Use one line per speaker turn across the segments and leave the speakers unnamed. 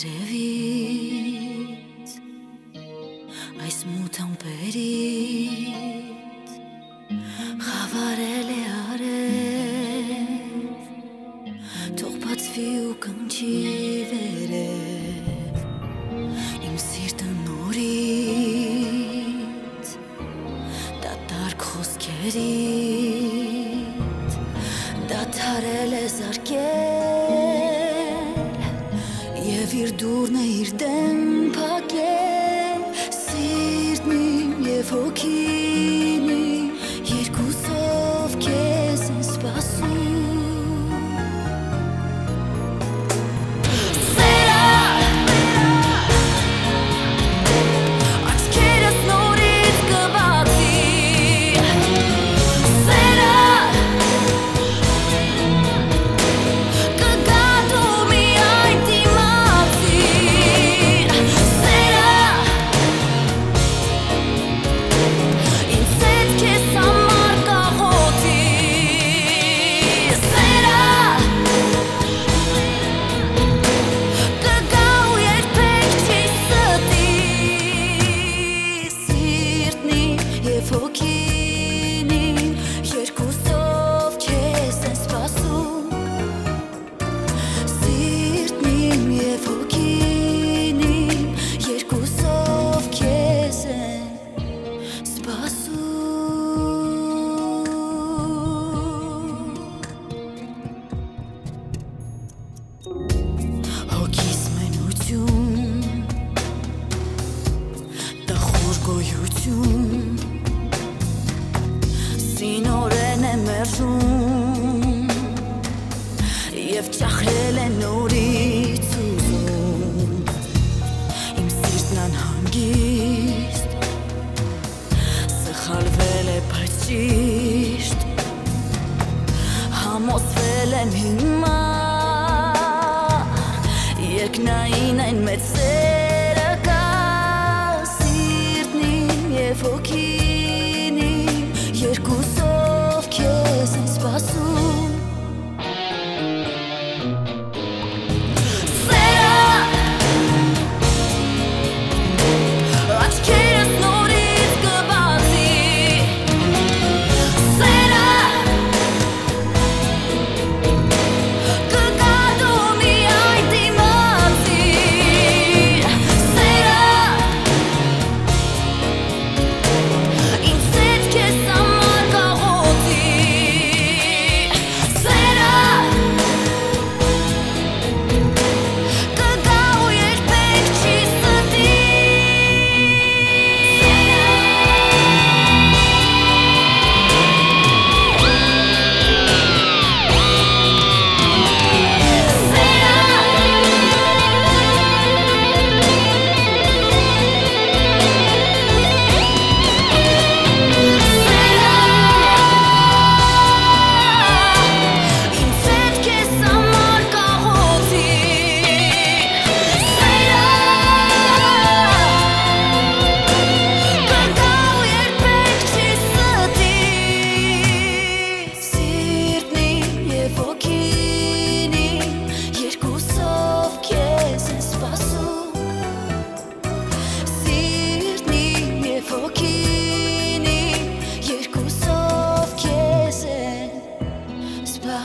Եզրևից այս մութ ամպերից խավարել է արև թող բացվի ու կնչի վերև իմ սիրտը նորից դատարկ խոսքերից դատարել է զարկել դուրն է իր դեմ փակել սիրտն իմ եւ հոգին գոյություն Սինորեն է մերժում Եվ ճախրել է նորից ուզում Իմ սիրտն անհանգիստ Սխալվել է բայց ճիշտ Համոսվել եմ հիմա Երկնային այն մեծ սերը իմ Երկուսով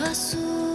իմ